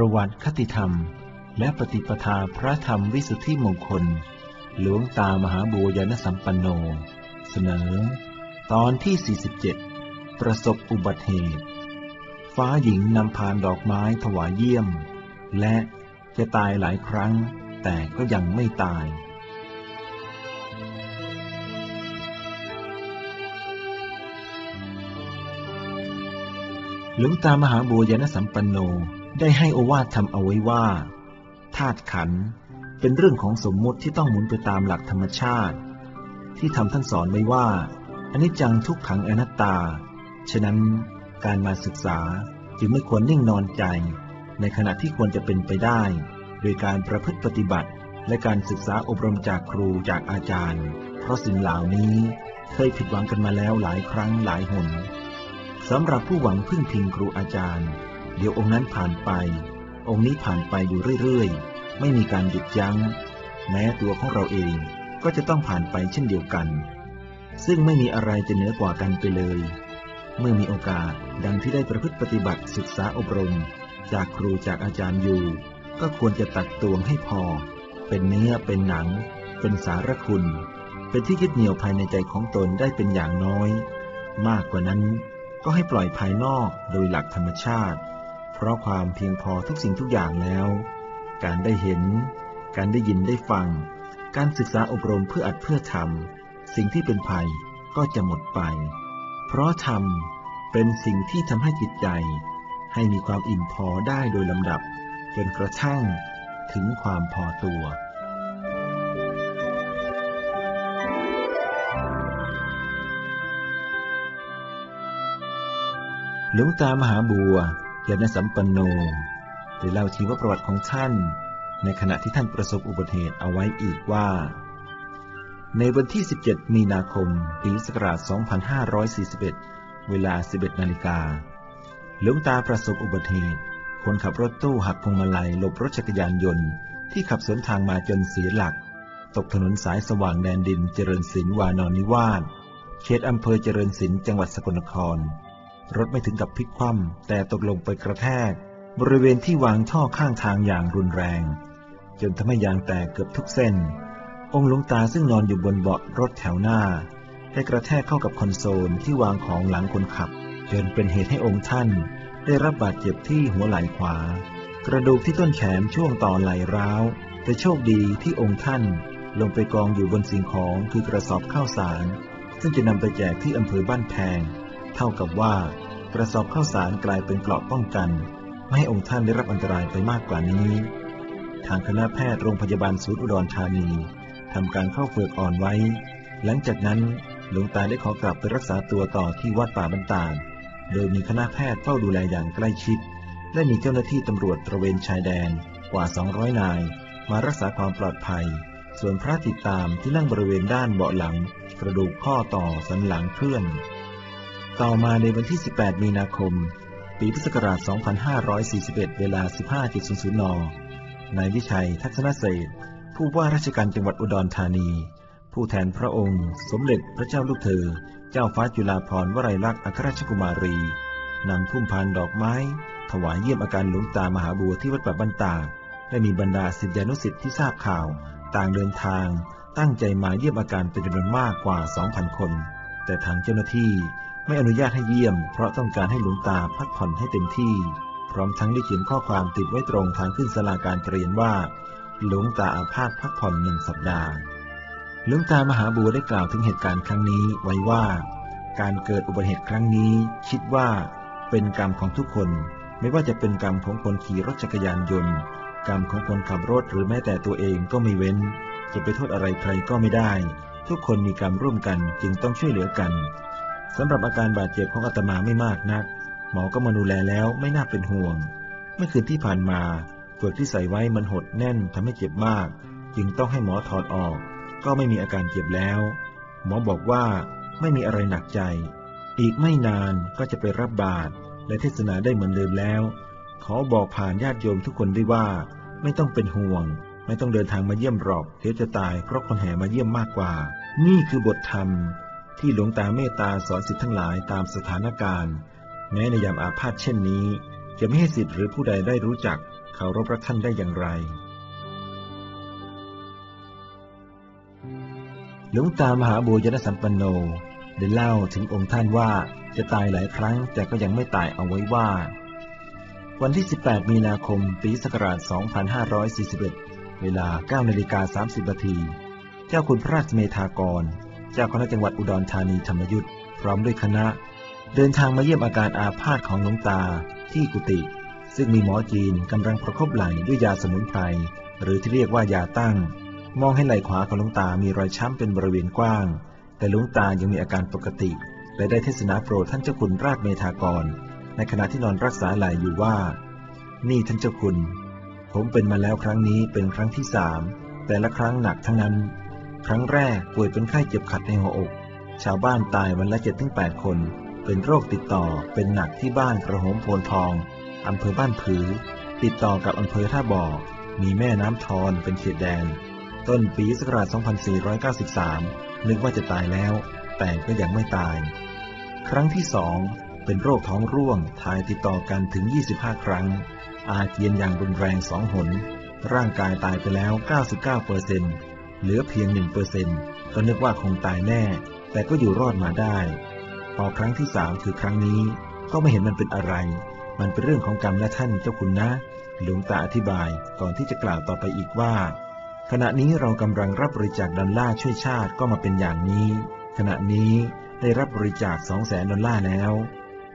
ประวัติคติธรรม และปฏิปทาพระธรรมวิสุทธิมงคล หลวงตามหาบัวยานสัมปันโน เสนอ ตอนที่ 47 ประสบอุบัติเหตุ ฟ้าหญิงนำพานดอกไม้ถวายเยี่ยม และจะตายหลายครั้ง แต่ก็ยังไม่ตายหลวงตามหาบัวยานสัมปันโน ได้ให้โอวาททำเอาไว้ว่าธาตุขันเป็นเรื่องของสมมุติที่ต้องหมุนไปตามหลักธรรมชาติ ที่ทำท่านสอนไว้ว่าอนิจจังทุกขังอนัตตา ฉะนั้นการมาศึกษาจึงไม่ควรนิ่งนอนใจ ในขณะที่ควรจะเป็นไปได้ โดยการประพฤติปฏิบัติ และการศึกษาอบรมจากครูจากอาจารย์ เพราะสิ่งเหล่านี้เคยผิดหวังกันมาแล้วหลายครั้งหลายหนสำหรับผู้หวังพึ่งพิงครูอาจารย์ เดี๋ยวองค์นั้นผ่านไป องค์นี้ผ่านไปอยู่เรื่อยๆ ไม่มีการหยุดยัง้ง แม้ตัวของเราเองก็จะต้องผ่านไปเช่นเดียวกัน ซึ่งไม่มีอะไรจะเหนือกว่ากันไปเลย เมื่อมีโอกาสดังที่ได้ประพฤติปฏิบัติศึกษาอบรม จากครูจากอาจารย์อยู่ ก็ควรจะตักตวงให้พอ เป็นเนื้อเป็นหนัง เป็นสารคุณ เป็นที่ยึดเหนี่ยวภายในใจของตนได้เป็นอย่างน้อย มากกว่านั้นก็ให้ปล่อยภายนอกโดยหลักธรรมชาติ เพราะความเพียงพอทุกสิ่งทุกอย่างแล้ว การได้เห็น การได้ยินได้ฟัง การศึกษาอบรมเพื่ออัดเพื่อทำสิ่งที่เป็นภัยก็จะหมดไป เพราะธรรมเป็นสิ่งที่ทำให้จิตใจ ให้มีความอิ่มพอได้โดยลำดับ จนกระทั่งถึงความพอตัวหลวงตามหาบัว นสัมปันโนได้เล่าชีวประวัติของท่าน ในขณะที่ท่านประสบอุบัติเหตุเอาไว้อีกว่า ในวันที่ 17 มีนาคม ปีศักราช 2541 เวลา 11 นาฬิกาหลวงตาประสบอุบัติเหตุ คนขับรถตู้หักพวงมาลัยหลบรถจักรยานยนต์ ที่ขับสวนทางมาจนเสียหลัก ตกถนนสายสว่างแดนดินเจริญศิลป์วานอนนิวาสเขตอำเภอเจริญศิลป์จังหวัดสกลนคร รถไม่ถึงกับพลิกคว่ำแต่ตกลงไปกระแทก บริเวณที่วางท่อข้างทางอย่างรุนแรง จนทำให้ยางแตกเกือบทุกเส้น องค์หลวงตาซึ่งนอนอยู่บนเบาะรถแถวหน้า ได้กระแทกเข้ากับคอนโซลที่วางของหลังคนขับ จนเป็นเหตุให้องค์ท่าน ได้รับบาดเจ็บที่หัวไหล่ขวา กระดูกที่ต้นแขนช่วงต่อไหล่ร้าว แต่โชคดีที่องค์ท่าน ลงไปกองอยู่บนสิ่งของคือกระสอบข้าวสาร ซึ่งจะนำไปแจกที่อำเภอบ้านแพง เท่ากับว่ากระสอบข้าวสารกลายเป็นเกราะป้องกัน ไม่ให้องค์ท่านได้รับอันตรายไปมากกว่านี้ ทางคณะแพทย์โรงพยาบาลศูนย์อุดรธานีทำการเข้าเฟือกอ่อนไว้ หลังจากนั้นหลวงตาได้ขอกลับไปรักษาตัวต่อที่วัดป่าบันตาลโดยมีคณะแพทย์เฝ้าดูแลอย่างใกล้ชิด และมีเจ้าหน้าที่ตำรวจตระเวนชายแดนกว่า 200 นาย มารักษาความปลอดภัย ส่วนพระติดตามที่นั่งบริเวณด้านเบาะหลัง กระดูกข้อต่อสันหลังเคลื่อน ต่อมาในวันที่ 18 มีนาคม ปีพุทธศักราช 2541 เวลา 15.00 น นายวิชัย ทัศนเศษผู้ว่าราชการจังหวัดอุดรธานี ผู้แทนพระองค์ สมเด็จพระเจ้าลูกเธอ เจ้าฟ้าจุฬาภรณ์วลัยลักษณ์อัครราชกุมารี นำพุ่มพานดอกไม้ ถวายเยี่ยมอาการหลวงตามหาบัวที่วัดป่าบ้านตาและมีบรรดาศิษยานุศิษย์ที่ทราบข่าว ต่างเดินทาง ตั้งใจมาเยี่ยมอาการเป็นจำนวนมากกว่า 2,000 คน แต่ทางเจ้าหน้าที่ ไม่อนุญาตให้เยี่ยม เพราะต้องการให้หลวงตาพักผ่อนให้เต็มที่ พร้อมทั้งได้เขียนข้อความติดไว้ตรงทางขึ้นศาลาการเรียนว่า หลวงตาอาพาธพักผ่อนหนึ่งสัปดาห์หลวงตามหาบัวได้กล่าวถึงเหตุการณ์ครั้งนี้ไว้ว่า การเกิดอุบัติเหตุครั้งนี้ คิดว่า เป็นกรรมของทุกคน ไม่ว่าจะเป็นกรรมของคนขี่รถจักรยานยนต์ กรรมของคนขับรถหรือแม้แต่ตัวเองก็ไม่เว้น จะไปโทษอะไรใครก็ไม่ได้ ทุกคนมีกรรมร่วมกันจึงต้องช่วยเหลือกัน สำหรับอาการบาดเจ็บของอาตมาไม่มากนัก หมอก็มาดูแลแล้วไม่น่าเป็นห่วง เมื่อคืนที่ผ่านมาเฟือกที่ใส่ไว้มันหดแน่นทำให้เจ็บมาก จึงต้องให้หมอถอดออก ก็ไม่มีอาการเจ็บแล้ว หมอบอกว่าไม่มีอะไรหนักใจ อีกไม่นานก็จะไปรับบาตรและเทศนาได้เหมือนเดิมแล้ว ขอบอกผ่านญาติโยมทุกคนด้วยว่า ไม่ต้องเป็นห่วง ไม่ต้องเดินทางมาเยี่ยมหรอกเดี๋ยวจะตายเพราะคนแห่มาเยี่ยมมากกว่า นี่คือบทธรรม ที่หลวงตาเมตตาสอนสิทธิ์ทั้งหลายตามสถานการณ์ แม้ในยามอาพาธเช่นนี้ จะไม่ให้สิทธิ์หรือผู้ใดได้รู้จักเคารพรักท่านได้อย่างไร หลวงตามหาบุญยนสัมปันโนได้เล่าถึงองค์ท่านว่าจะตายหลายครั้งแต่ก็ยังไม่ตายเอาไว้ว่า วันที่ 18 มีนาคม ปีศักราช 2541 เวลา9นาฬิกา30นาที เจ้าคุณพระราชเมธากร จ้าคณะจังหวัดอุดรธานีธรรมยุทธ์พร้อมด้วยคณะ เดินทางมาเยี่ยมอาการอาพาธของหลวงตาที่กุฏิซึ่งมีหมอจีนกำลังประคบไหล่ด้วยยาสมุนไพรหรือที่เรียกว่ายาตั้ง มองให้ไหล่ขวาของหลวงตามีรอยช้ำเป็นบริเวณกว้าง แต่หลวงตายังมีอาการปกติ และได้เทศนาโปรดท่านเจ้าคุณราชเมธากร ในขณะที่นอนรักษาไหลอยู่ว่า นี่ท่านเจ้าคุณ ผมเป็นมาแล้วครั้งนี้เป็นครั้งที่สามแต่ละครั้งหนักทั้งนั้น ครั้งแรกป่วยเป็นไข้เจ็บขัดในหัวอก ชาวบ้านตายวันละเจ็ดถึงแปดคน เป็นโรคติดต่อเป็นหนักที่บ้านกระโหมโพนทองอำเภอบ้านผือ ติดต่อกับอำเภอท่าบ่อ มีแม่น้ำทอนเป็นเขตแดน ต้นปีศักราช 2493 นึกว่าจะตายแล้ว แต่ก็ยังไม่ตาย ครั้งที่สองเป็นโรคท้องร่วงถ่ายติดต่อกันถึง 25 ครั้ง อาเจียนอย่างรุนแรงสองหน ร่างกายตายไปแล้ว 99เปอร์เซ็นต์ เหลือเพียง1เปอร์เซนต์ก็นึกว่าคงตายแน่ แต่ก็อยู่รอดมาได้ พอครั้งที่สามคือครั้งนี้ ก็ไม่เห็นมันเป็นอะไร มันเป็นเรื่องของกรรมและท่านเจ้าคุณนะ หลวงตาอธิบายก่อนที่จะกล่าวต่อไปอีกว่า ขณะนี้เรากำลังรับบริจาคดอลลาร์ช่วยชาติก็มาเป็นอย่างนี้ ขณะนี้ได้รับบริจาค2 0 0แสนดอลลาร์แล้ว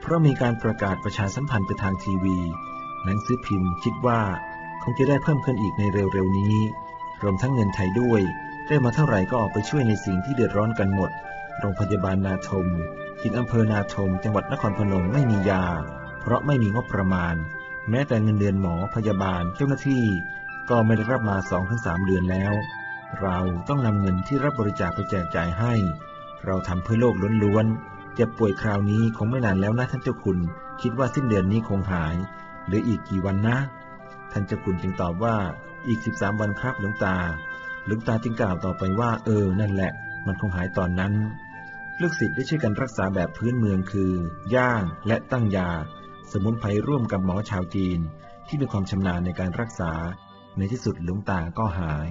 เพราะมีการประกาศประชาสัมพันธ์ไปทางทีวี หนังสือพิมพ์คิดว่าคงจะได้เพิ่มขึ้นอีกในเร็วๆนี้ รวมทั้งเงินไทยด้วย ได้มาเท่าไหร่ก็ออกไปช่วยในสิ่งที่เดือดร้อนกันหมด โรงพยาบาลนาทมถึงอำเภอนาทม จังหวัดนครพนมไม่มียา เพราะไม่มีงบประมาณ แม้แต่เงินเดือนหมอพยาบาลเจ้าหน้าที่ ก็ไม่ได้รับมา 2-3 เดือนแล้ว เราต้องนำเงินที่รับบริจาคไปแจกจ่ายให้ เราทำเพื่อโลกล้วนๆจ็บป่วยคราวนี้คงไม่นานแล้วนะท่านเจ้าคุณ คิดว่าสิ้นเดือนนี้คงหายหลืออีกกี่วันนะ ท่านเจ้าคุณจึงตอบว่า อีก 13 วันครับหลวงตา หลวงตาจึงกล่าวต่อไปว่า เออ นั่นแหละ มันคงหายตอนนั้น ลูกศิษย์ได้ช่วยกันรักษาแบบพื้นเมืองคือ ย่างและตั้งยา สมุนไพรร่วมกับหมอชาวจีน ที่มีความชำนาญในการรักษา ในที่สุดหลวงตาก็หาย